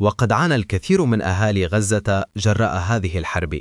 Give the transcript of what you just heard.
وقد عانى الكثير من أهالي غزة جراء هذه الحرب.